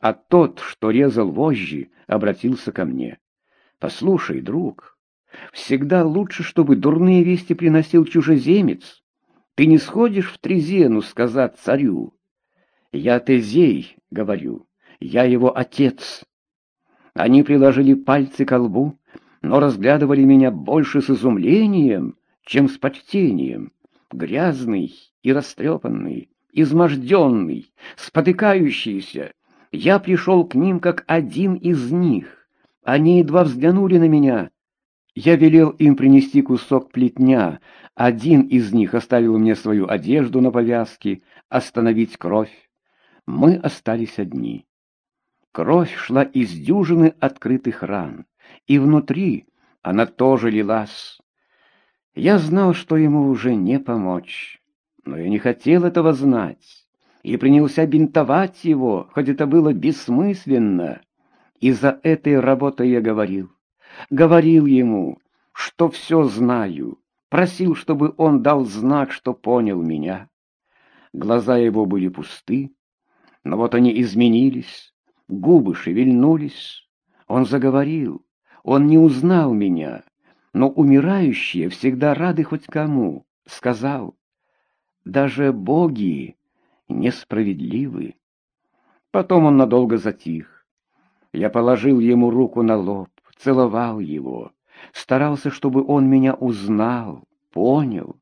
а тот, что резал вожжи, обратился ко мне. «Послушай, друг, всегда лучше, чтобы дурные вести приносил чужеземец. Ты не сходишь в Трезену сказать царю. Я Тезей, — говорю, — я его отец». Они приложили пальцы к лбу, но разглядывали меня больше с изумлением, чем с почтением. Грязный и растрепанный, изможденный, спотыкающийся, я пришел к ним как один из них. Они едва взглянули на меня. Я велел им принести кусок плетня. Один из них оставил мне свою одежду на повязке, остановить кровь. Мы остались одни. Кровь шла из дюжины открытых ран, и внутри она тоже лилась. Я знал, что ему уже не помочь, но я не хотел этого знать, и принялся бинтовать его, хоть это было бессмысленно. И за этой работой я говорил, говорил ему, что все знаю, просил, чтобы он дал знак, что понял меня. Глаза его были пусты, но вот они изменились, Губы шевельнулись. Он заговорил. Он не узнал меня, но умирающие всегда рады хоть кому. Сказал, даже боги несправедливы. Потом он надолго затих. Я положил ему руку на лоб, целовал его, старался, чтобы он меня узнал, понял,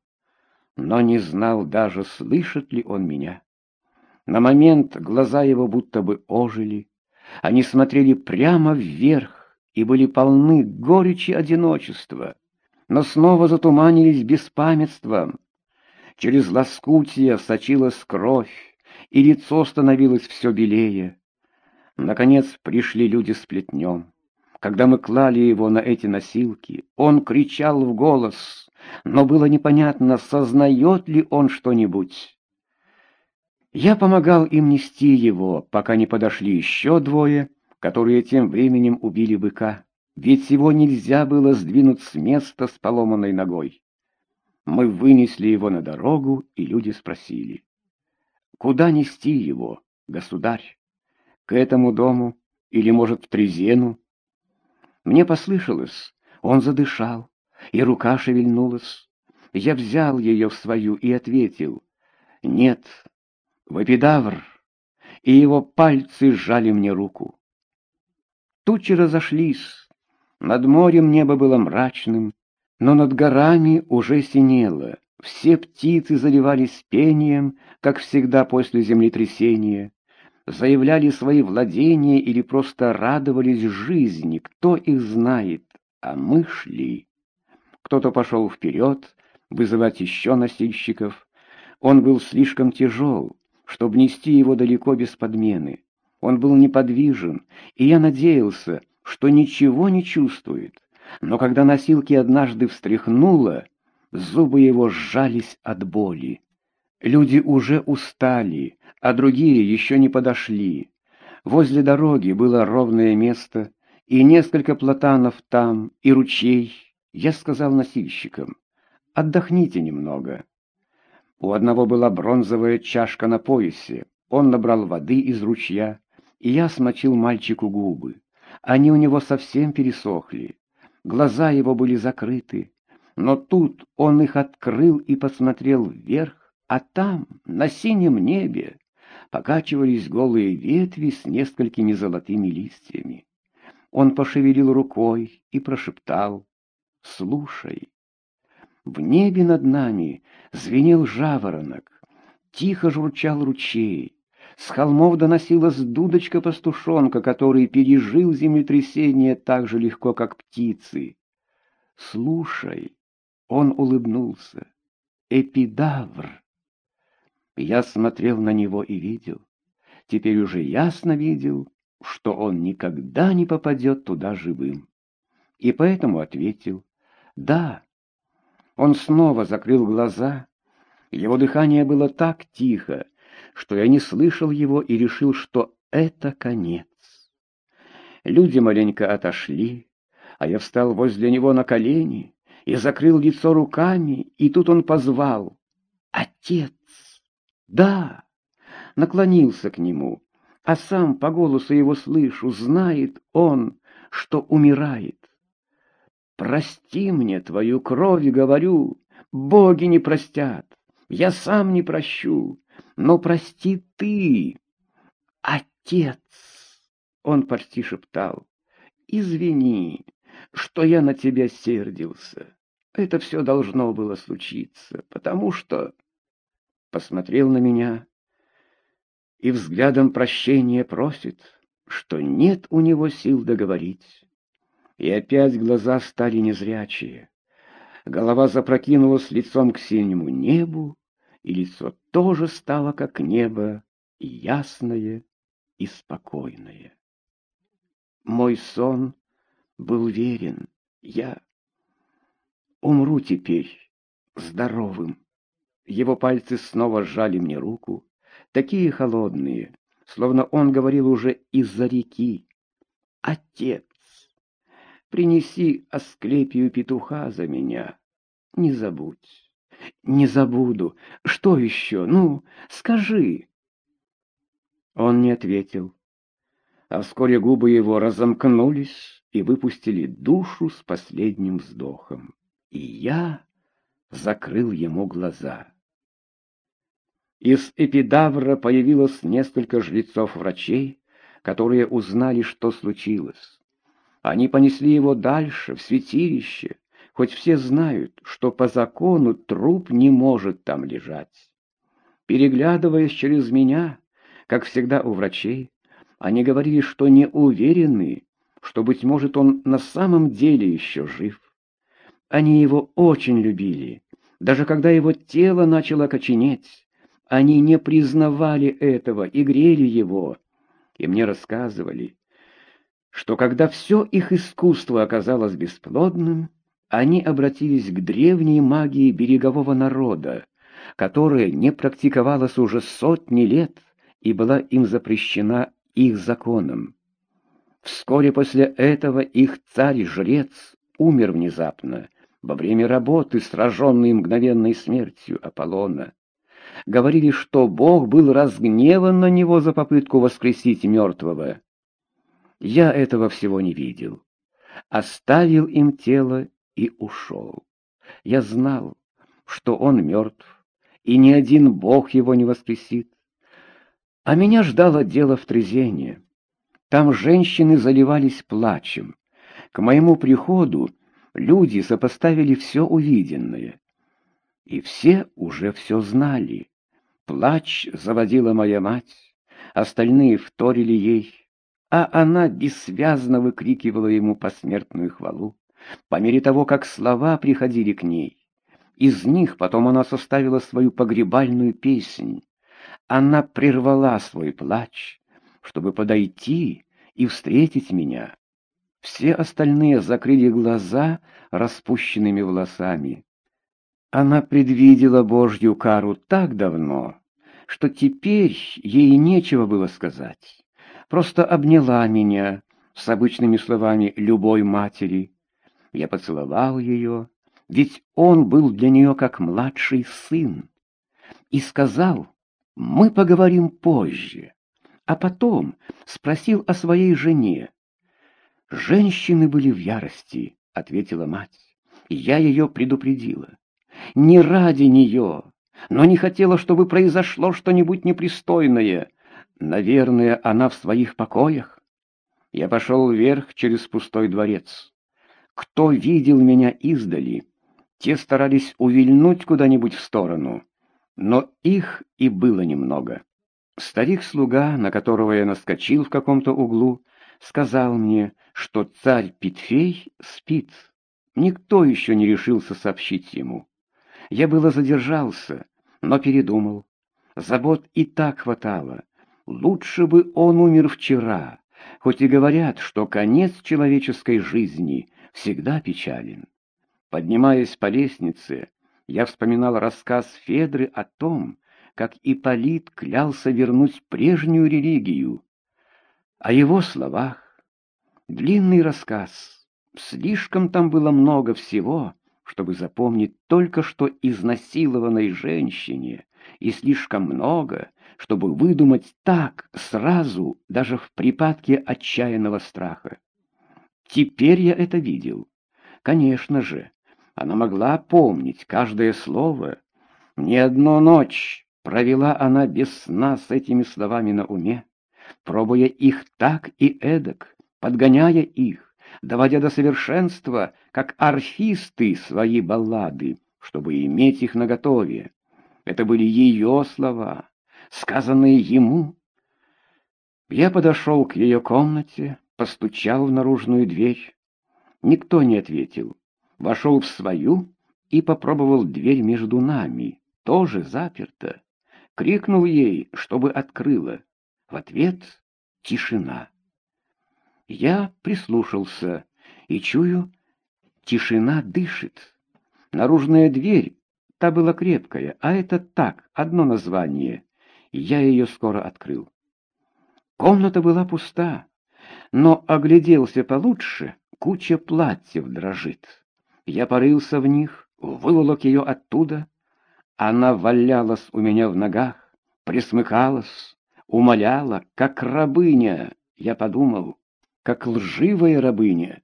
но не знал даже, слышит ли он меня. На момент глаза его будто бы ожили, они смотрели прямо вверх и были полны горечи одиночества, но снова затуманились беспамятством. Через лоскутия сочилась кровь, и лицо становилось все белее. Наконец пришли люди с плетнем. Когда мы клали его на эти носилки, он кричал в голос, но было непонятно, сознает ли он что-нибудь. Я помогал им нести его, пока не подошли еще двое, которые тем временем убили быка, ведь его нельзя было сдвинуть с места с поломанной ногой. Мы вынесли его на дорогу, и люди спросили, «Куда нести его, государь? К этому дому или, может, в Трезену?» Мне послышалось, он задышал, и рука шевельнулась. Я взял ее в свою и ответил, «Нет, в эпидавр, и его пальцы сжали мне руку. Тучи разошлись, над морем небо было мрачным, но над горами уже синело, все птицы заливались пением, как всегда после землетрясения, заявляли свои владения или просто радовались жизни, кто их знает, а мы шли. Кто-то пошел вперед, вызывать еще носильщиков. Он был слишком тяжел, чтобы нести его далеко без подмены. Он был неподвижен, и я надеялся, что ничего не чувствует. Но когда носилки однажды встряхнуло, зубы его сжались от боли. Люди уже устали, а другие еще не подошли. Возле дороги было ровное место, и несколько платанов там, и ручей. Я сказал носильщикам, отдохните немного. У одного была бронзовая чашка на поясе. Он набрал воды из ручья, и я смочил мальчику губы. Они у него совсем пересохли. Глаза его были закрыты. Но тут он их открыл и посмотрел вверх, а там, на синем небе, покачивались голые ветви с несколькими золотыми листьями. Он пошевелил рукой и прошептал «Слушай». В небе над нами звенел жаворонок, тихо журчал ручей. С холмов доносилась дудочка-пастушонка, который пережил землетрясение так же легко, как птицы. «Слушай», — он улыбнулся, — «эпидавр». Я смотрел на него и видел, теперь уже ясно видел, что он никогда не попадет туда живым. И поэтому ответил, «Да, он снова закрыл глаза. Его дыхание было так тихо, что я не слышал его и решил, что это конец. Люди маленько отошли, а я встал возле него на колени и закрыл лицо руками, и тут он позвал «Отец!» «Да!» наклонился к нему, а сам по голосу его слышу, знает он, что умирает. Прости мне твою кровь, говорю, боги не простят, я сам не прощу, но прости ты, отец. Он почти шептал, извини, что я на тебя сердился. Это все должно было случиться, потому что... Посмотрел на меня и взглядом прощения просит, что нет у него сил договорить. И опять глаза стали незрячие. Голова запрокинулась лицом к синему небу, и лицо тоже стало как небо, ясное, и спокойное. Мой сон был верен. Я умру теперь здоровым. Его пальцы снова сжали мне руку, такие холодные, словно он говорил уже из-за реки. «Отец, принеси Асклепию петуха за меня, не забудь». «Не забуду. Что еще? Ну, скажи». Он не ответил, а вскоре губы его разомкнулись и выпустили душу с последним вздохом. И я закрыл ему глаза. Из эпидавра появилось несколько жрецов-врачей, которые узнали, что случилось. Они понесли его дальше, в святилище, хоть все знают, что по закону труп не может там лежать. Переглядываясь через меня, как всегда у врачей, они говорили, что не уверены, что, быть может, он на самом деле еще жив. Они его очень любили, даже когда его тело начало коченеть. Они не признавали этого и грели его. И мне рассказывали, что когда все их искусство оказалось бесплодным, они обратились к древней магии берегового народа, которая не практиковалась уже сотни лет и была им запрещена их законом. Вскоре после этого их царь-жрец умер внезапно, во время работы, сраженный мгновенной смертью Аполлона говорили, что Бог был разгневан на него за попытку воскресить мертвого. Я этого всего не видел. Оставил им тело и ушел. Я знал, что он мертв, и ни один Бог его не воскресит. А меня ждало дело в Трезене. Там женщины заливались плачем. К моему приходу люди сопоставили все увиденное. И все уже все знали. Плач заводила моя мать, остальные вторили ей, а она бессвязно выкрикивала ему посмертную хвалу, по мере того, как слова приходили к ней. Из них потом она составила свою погребальную песнь. Она прервала свой плач, чтобы подойти и встретить меня. Все остальные закрыли глаза распущенными волосами. Она предвидела Божью кару так давно, что теперь ей нечего было сказать. Просто обняла меня с обычными словами любой матери. Я поцеловал ее, ведь он был для нее как младший сын, и сказал, мы поговорим позже, а потом спросил о своей жене. «Женщины были в ярости», — ответила мать, я ее предупредила не ради нее, но не хотела, чтобы произошло что-нибудь непристойное. Наверное, она в своих покоях. Я пошел вверх через пустой дворец. Кто видел меня издали, те старались увильнуть куда-нибудь в сторону, но их и было немного. Старик-слуга, на которого я наскочил в каком-то углу, сказал мне, что царь Питфей спит. Никто еще не решился сообщить ему. Я было задержался, но передумал. Забот и так хватало. Лучше бы он умер вчера, хоть и говорят, что конец человеческой жизни всегда печален. Поднимаясь по лестнице, я вспоминал рассказ Федры о том, как Ипполит клялся вернуть прежнюю религию. О его словах. Длинный рассказ. Слишком там было много всего, чтобы запомнить только что изнасилованной женщине, и слишком много, чтобы выдумать так сразу, даже в припадке отчаянного страха. Теперь я это видел. Конечно же, она могла помнить каждое слово. Ни одну ночь провела она без сна с этими словами на уме, пробуя их так и эдак, подгоняя их, доводя до совершенства, как арфисты свои баллады, чтобы иметь их наготове. Это были ее слова, сказанные ему. Я подошел к ее комнате, постучал в наружную дверь. Никто не ответил. Вошел в свою и попробовал дверь между нами, тоже заперта. Крикнул ей, чтобы открыла. В ответ — тишина. Я прислушался и чую, тишина дышит. Наружная дверь, та была крепкая, а это так, одно название. Я ее скоро открыл. Комната была пуста, но огляделся получше, куча платьев дрожит. Я порылся в них, выволок ее оттуда. Она валялась у меня в ногах, присмыкалась, умоляла, как рабыня, я подумал, как лживая рабыня.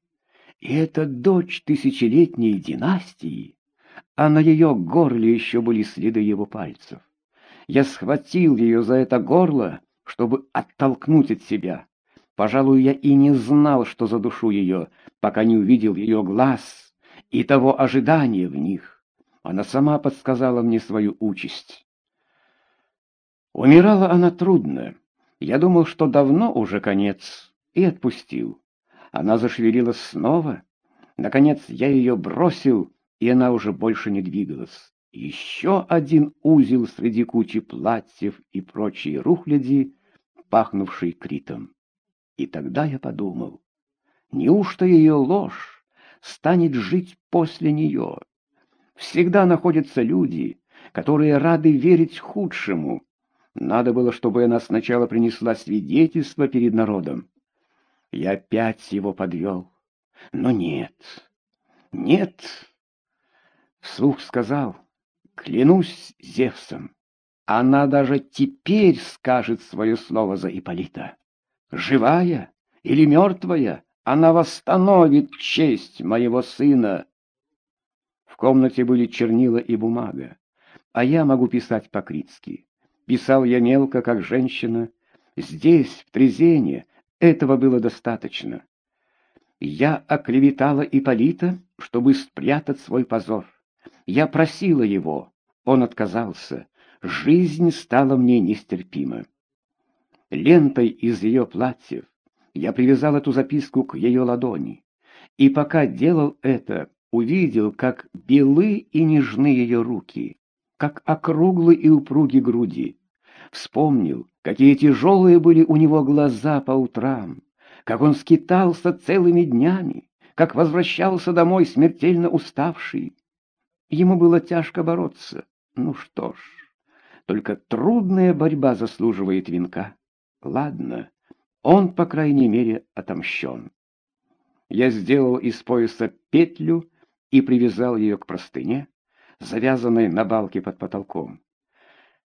И это дочь тысячелетней династии, а на ее горле еще были следы его пальцев. Я схватил ее за это горло, чтобы оттолкнуть от себя. Пожалуй, я и не знал, что задушу ее, пока не увидел ее глаз и того ожидания в них. Она сама подсказала мне свою участь. Умирала она трудно. Я думал, что давно уже конец, и отпустил. Она зашевелилась снова. Наконец я ее бросил, и она уже больше не двигалась. Еще один узел среди кучи платьев и прочей рухляди, пахнувший критом. И тогда я подумал, неужто ее ложь станет жить после нее? Всегда находятся люди, которые рады верить худшему. Надо было, чтобы она сначала принесла свидетельство перед народом. Я опять его подвел. Но нет, нет. Вслух сказал, клянусь Зевсом, она даже теперь скажет свое слово за Иполита. Живая или мертвая, она восстановит честь моего сына. В комнате были чернила и бумага, а я могу писать по-критски. Писал я мелко, как женщина. Здесь, в Трезене, этого было достаточно. Я оклеветала Ипполита, чтобы спрятать свой позор. Я просила его, он отказался. Жизнь стала мне нестерпима лентой из ее платьев. Я привязал эту записку к ее ладони. И пока делал это, увидел, как белы и нежны ее руки, как округлы и упруги груди. Вспомнил, какие тяжелые были у него глаза по утрам, как он скитался целыми днями, как возвращался домой смертельно уставший. Ему было тяжко бороться. Ну что ж, только трудная борьба заслуживает венка. Ладно, он, по крайней мере, отомщен. Я сделал из пояса петлю и привязал ее к простыне, завязанной на балке под потолком.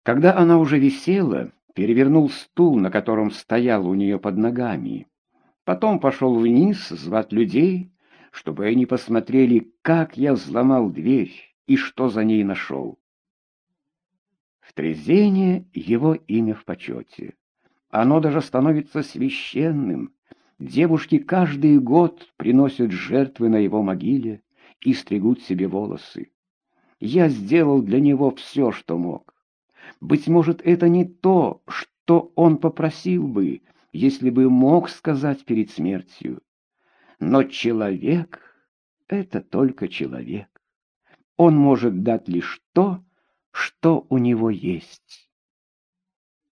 Когда она уже висела, перевернул стул, на котором стоял у нее под ногами. Потом пошел вниз звать людей, чтобы они посмотрели, как я взломал дверь и что за ней нашел. В Трезене его имя в почете. Оно даже становится священным. Девушки каждый год приносят жертвы на его могиле и стригут себе волосы. Я сделал для него все, что мог. Быть может, это не то, что он попросил бы, если бы мог сказать перед смертью. Но человек — это только человек. Он может дать лишь то, что у него есть.